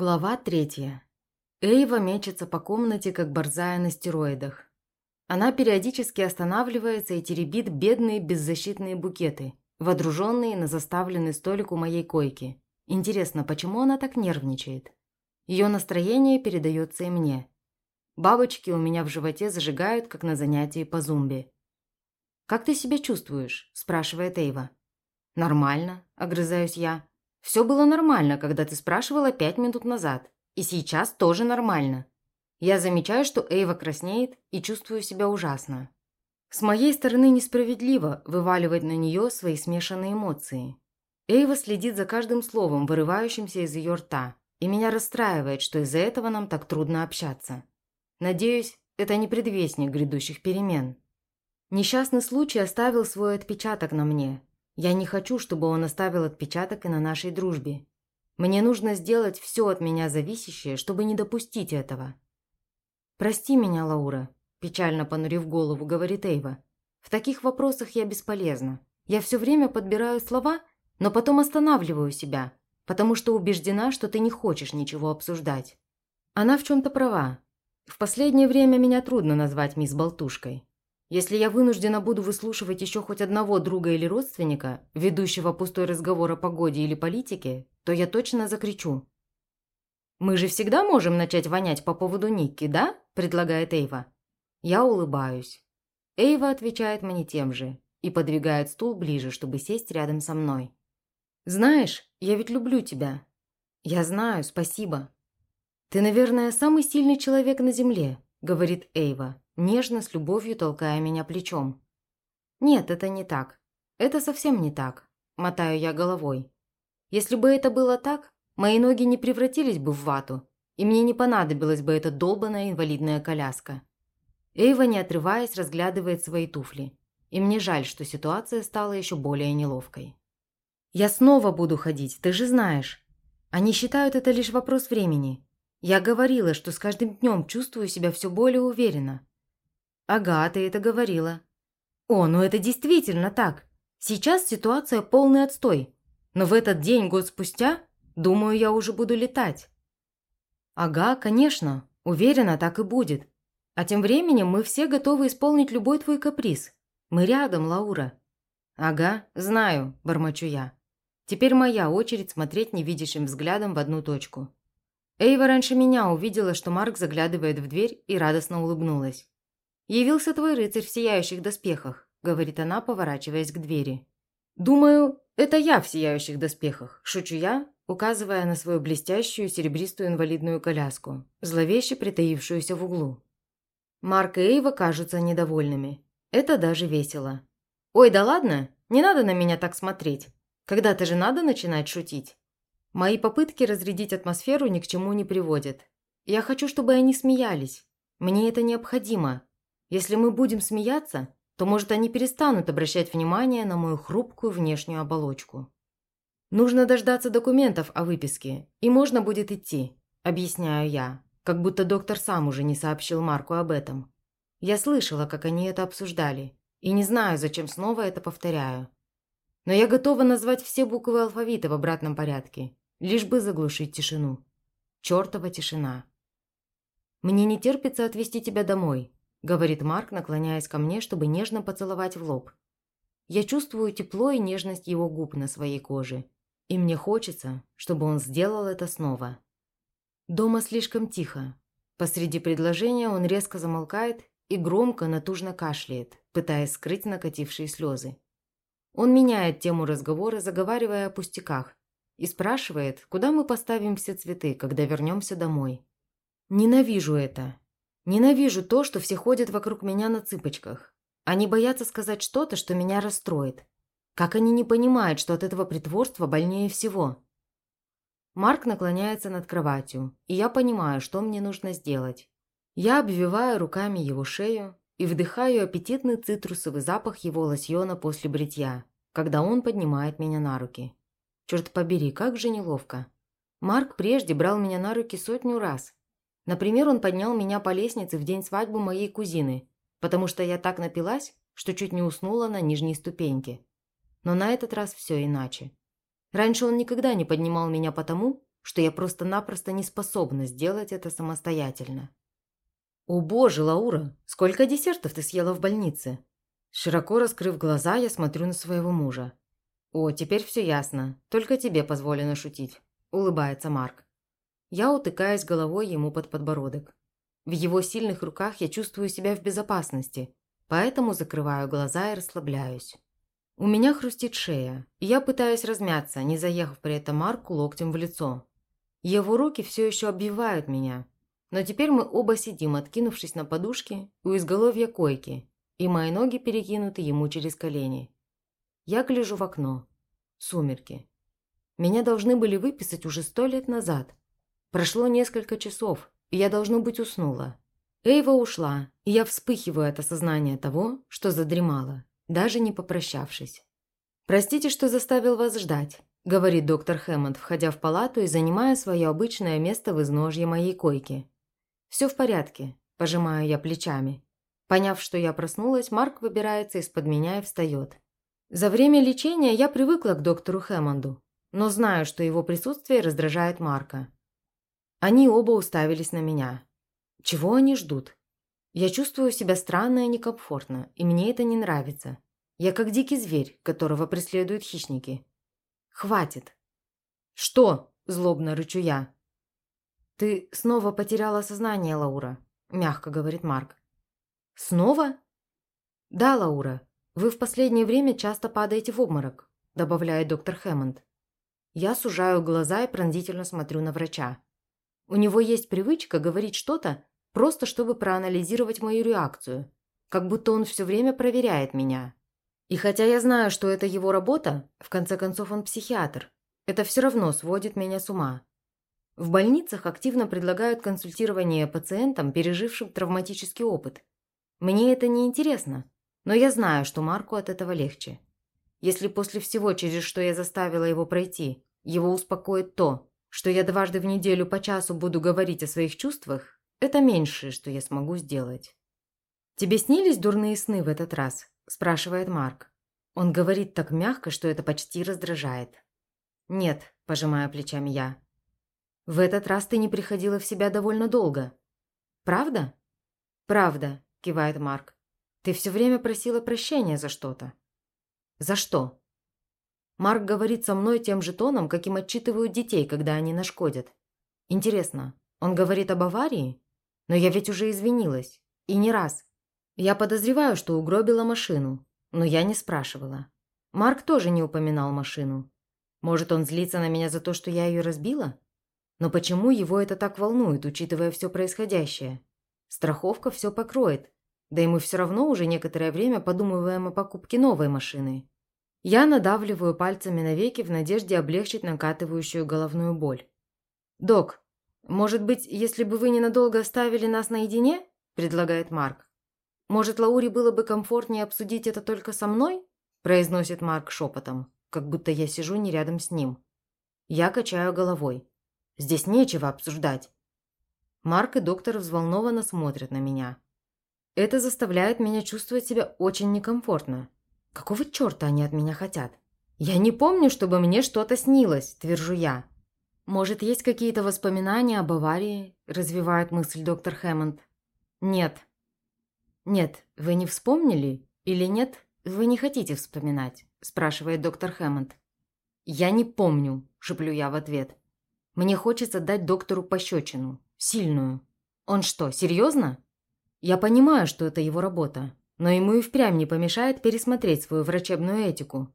Глава третья. Эйва мечется по комнате, как борзая на стероидах. Она периодически останавливается и теребит бедные беззащитные букеты, водруженные на заставленный столик у моей койки. Интересно, почему она так нервничает? Ее настроение передается и мне. Бабочки у меня в животе зажигают, как на занятии по зумби. «Как ты себя чувствуешь?» – спрашивает Эйва. «Нормально», – огрызаюсь я. Все было нормально, когда ты спрашивала пять минут назад. И сейчас тоже нормально. Я замечаю, что Эйва краснеет и чувствую себя ужасно. С моей стороны несправедливо вываливать на нее свои смешанные эмоции. Эйва следит за каждым словом, вырывающимся из ее рта, и меня расстраивает, что из-за этого нам так трудно общаться. Надеюсь, это не предвестник грядущих перемен. Несчастный случай оставил свой отпечаток на мне, я не хочу, чтобы он оставил отпечаток и на нашей дружбе. Мне нужно сделать все от меня зависящее, чтобы не допустить этого. «Прости меня, Лаура», – печально понурив голову, говорит Эйва. «В таких вопросах я бесполезна. Я все время подбираю слова, но потом останавливаю себя, потому что убеждена, что ты не хочешь ничего обсуждать». Она в чем-то права. В последнее время меня трудно назвать мисс Болтушкой. Если я вынуждена буду выслушивать еще хоть одного друга или родственника, ведущего пустой разговор о погоде или политике, то я точно закричу. «Мы же всегда можем начать вонять по поводу Никки, да?» – предлагает Эйва. Я улыбаюсь. Эйва отвечает мне тем же и подвигает стул ближе, чтобы сесть рядом со мной. «Знаешь, я ведь люблю тебя». «Я знаю, спасибо». «Ты, наверное, самый сильный человек на Земле», – говорит Эйва нежно с любовью толкая меня плечом. «Нет, это не так. Это совсем не так», – мотаю я головой. «Если бы это было так, мои ноги не превратились бы в вату, и мне не понадобилась бы эта долбанная инвалидная коляска». Эйва, не отрываясь, разглядывает свои туфли. И мне жаль, что ситуация стала еще более неловкой. «Я снова буду ходить, ты же знаешь. Они считают это лишь вопрос времени. Я говорила, что с каждым днем чувствую себя все более уверенно. «Ага, ты это говорила». «О, ну это действительно так. Сейчас ситуация полный отстой. Но в этот день, год спустя, думаю, я уже буду летать». «Ага, конечно. Уверена, так и будет. А тем временем мы все готовы исполнить любой твой каприз. Мы рядом, Лаура». «Ага, знаю», – бормочу я. Теперь моя очередь смотреть невидящим взглядом в одну точку. Эйва раньше меня увидела, что Марк заглядывает в дверь и радостно улыбнулась. «Явился твой рыцарь в сияющих доспехах», – говорит она, поворачиваясь к двери. «Думаю, это я в сияющих доспехах», – шучу я, указывая на свою блестящую серебристую инвалидную коляску, зловеще притаившуюся в углу. Марк и Эйва кажутся недовольными. Это даже весело. «Ой, да ладно, не надо на меня так смотреть. Когда-то же надо начинать шутить». Мои попытки разрядить атмосферу ни к чему не приводят. Я хочу, чтобы они смеялись. Мне это необходимо, если мы будем смеяться, то, может, они перестанут обращать внимание на мою хрупкую внешнюю оболочку. Нужно дождаться документов о выписке, и можно будет идти, объясняю я, как будто доктор сам уже не сообщил Марку об этом. Я слышала, как они это обсуждали, и не знаю, зачем снова это повторяю. Но я готова назвать все буквы алфавита в обратном порядке, лишь бы заглушить тишину. Чёртова тишина. Мне не терпится отвезти тебя домой, – говорит Марк, наклоняясь ко мне, чтобы нежно поцеловать в лоб. Я чувствую тепло и нежность его губ на своей коже. И мне хочется, чтобы он сделал это снова. Дома слишком тихо. Посреди предложения он резко замолкает и громко, натужно кашляет, пытаясь скрыть накатившие слезы. Он меняет тему разговора, заговаривая о пустяках, и спрашивает, куда мы поставим все цветы, когда вернемся домой. Ненавижу это. Ненавижу то, что все ходят вокруг меня на цыпочках. Они боятся сказать что-то, что меня расстроит. Как они не понимают, что от этого притворства больнее всего? Марк наклоняется над кроватью, и я понимаю, что мне нужно сделать. Я обвиваю руками его шею и вдыхаю аппетитный цитрусовый запах его лосьона после бритья, когда он поднимает меня на руки. Черт побери, как же неловко. Марк прежде брал меня на руки сотню раз, Например, он поднял меня по лестнице в день свадьбы моей кузины, потому что я так напилась, что чуть не уснула на нижней ступеньке. Но на этот раз все иначе. Раньше он никогда не поднимал меня потому, что я просто-напросто не способна сделать это самостоятельно. «О боже, Лаура, сколько десертов ты съела в больнице?» Широко раскрыв глаза, я смотрю на своего мужа. «О, теперь все ясно. Только тебе позволено шутить», – улыбается Марк. Я утыкаюсь головой ему под подбородок. В его сильных руках я чувствую себя в безопасности, поэтому закрываю глаза и расслабляюсь. У меня хрустит шея, и я пытаюсь размяться, не заехав при этом Марку локтем в лицо. Его руки все еще обвивают меня, но теперь мы оба сидим, откинувшись на подушке у изголовья койки, и мои ноги перекинуты ему через колени. Я гляжу в окно. Сумерки. Меня должны были выписать уже сто лет назад. Прошло несколько часов, и я, должно быть, уснула. Эйва ушла, и я вспыхиваю от осознания того, что задремала, даже не попрощавшись. «Простите, что заставил вас ждать», – говорит доктор Хэммонд, входя в палату и занимая свое обычное место в изножье моей койки. «Все в порядке», – пожимаю я плечами. Поняв, что я проснулась, Марк выбирается из-под меня и встает. За время лечения я привыкла к доктору Хэммонду, но знаю, что его присутствие раздражает Марка. Они оба уставились на меня. Чего они ждут? Я чувствую себя странно и некомфортно, и мне это не нравится. Я как дикий зверь, которого преследуют хищники. Хватит. Что? Злобно рычу я. Ты снова потеряла сознание, Лаура, мягко говорит Марк. Снова? Да, Лаура. Вы в последнее время часто падаете в обморок, добавляет доктор Хэммонд. Я сужаю глаза и пронзительно смотрю на врача. У него есть привычка говорить что-то, просто чтобы проанализировать мою реакцию, как будто он все время проверяет меня. И хотя я знаю, что это его работа, в конце концов он психиатр, это все равно сводит меня с ума. В больницах активно предлагают консультирование пациентам, пережившим травматический опыт. Мне это не интересно, но я знаю, что Марку от этого легче. Если после всего, через что я заставила его пройти, его успокоит то, что я дважды в неделю по часу буду говорить о своих чувствах, это меньшее, что я смогу сделать. «Тебе снились дурные сны в этот раз?» – спрашивает Марк. Он говорит так мягко, что это почти раздражает. «Нет», – пожимая плечами я. «В этот раз ты не приходила в себя довольно долго. Правда?» «Правда», – кивает Марк. «Ты все время просила прощения за что-то». «За что?» Марк говорит со мной тем же тоном, каким отчитывают детей, когда они нашкодят. Интересно, он говорит об аварии? Но я ведь уже извинилась. И не раз. Я подозреваю, что угробила машину. Но я не спрашивала. Марк тоже не упоминал машину. Может, он злится на меня за то, что я ее разбила? Но почему его это так волнует, учитывая все происходящее? Страховка все покроет. Да и мы все равно уже некоторое время подумываем о покупке новой машины. Я надавливаю пальцами на веки в надежде облегчить накатывающую головную боль. «Док, может быть, если бы вы ненадолго оставили нас наедине?» – предлагает Марк. «Может, Лауре было бы комфортнее обсудить это только со мной?» – произносит Марк шепотом, как будто я сижу не рядом с ним. Я качаю головой. «Здесь нечего обсуждать». Марк и доктор взволнованно смотрят на меня. Это заставляет меня чувствовать себя очень некомфортно. Какого черта они от меня хотят? Я не помню, чтобы мне что-то снилось, твержу я. Может, есть какие-то воспоминания об аварии? Развивает мысль доктор Хэммонд. Нет. Нет, вы не вспомнили? Или нет, вы не хотите вспоминать? Спрашивает доктор Хэммонд. Я не помню, шеплю я в ответ. Мне хочется дать доктору пощечину. Сильную. Он что, серьезно? Я понимаю, что это его работа. Но ему и впрямь не помешает пересмотреть свою врачебную этику.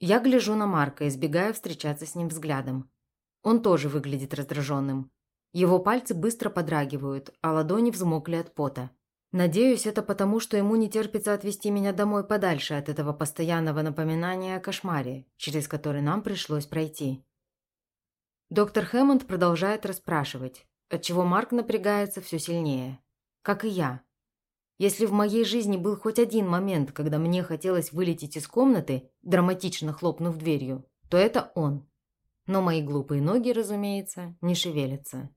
Я гляжу на Марка, избегая встречаться с ним взглядом. Он тоже выглядит раздраженным. Его пальцы быстро подрагивают, а ладони взмокли от пота. Надеюсь, это потому, что ему не терпится отвезти меня домой подальше от этого постоянного напоминания о кошмаре, через который нам пришлось пройти. Доктор Хэммонд продолжает расспрашивать, отчего Марк напрягается все сильнее. Как и я. Если в моей жизни был хоть один момент, когда мне хотелось вылететь из комнаты, драматично хлопнув дверью, то это он. Но мои глупые ноги, разумеется, не шевелятся.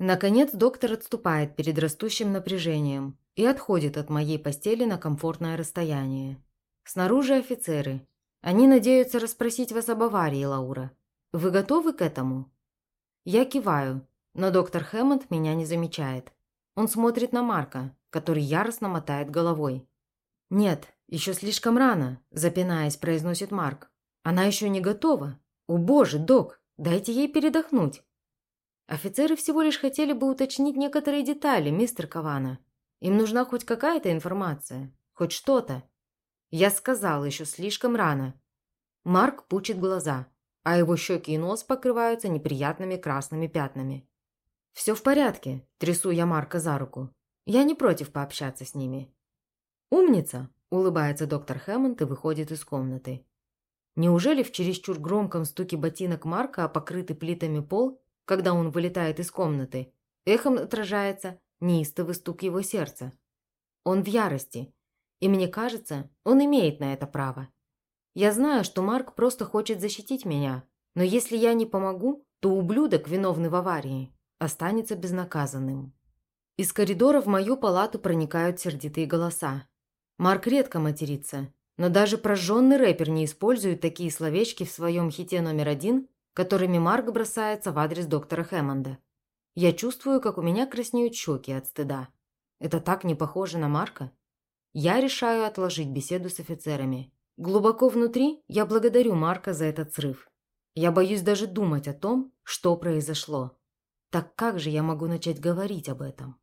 Наконец доктор отступает перед растущим напряжением и отходит от моей постели на комфортное расстояние. Снаружи офицеры. Они надеются расспросить вас об аварии, Лаура. Вы готовы к этому? Я киваю, но доктор Хэммонд меня не замечает. Он смотрит на Марка, который яростно мотает головой. «Нет, еще слишком рано», – запинаясь, произносит Марк. «Она еще не готова. О боже, док, дайте ей передохнуть». Офицеры всего лишь хотели бы уточнить некоторые детали, мистер Кавана. Им нужна хоть какая-то информация, хоть что-то. Я сказал, еще слишком рано. Марк пучит глаза, а его щеки и нос покрываются неприятными красными пятнами. «Все в порядке», – трясу я Марка за руку. «Я не против пообщаться с ними». «Умница!» – улыбается доктор Хэммонд и выходит из комнаты. Неужели в чересчур громком стуке ботинок Марка о покрытый плитами пол, когда он вылетает из комнаты, эхом отражается неистовый стук его сердца? Он в ярости, и мне кажется, он имеет на это право. Я знаю, что Марк просто хочет защитить меня, но если я не помогу, то ублюдок, виновный в аварии, останется безнаказанным. Из коридора в мою палату проникают сердитые голоса. Марк редко матерится, но даже прожженный рэпер не использует такие словечки в своем хите номер один, которыми Марк бросается в адрес доктора Хэммонда. Я чувствую, как у меня краснеют щеки от стыда. Это так не похоже на Марка. Я решаю отложить беседу с офицерами. Глубоко внутри я благодарю Марка за этот срыв. Я боюсь даже думать о том, что произошло. Так как же я могу начать говорить об этом?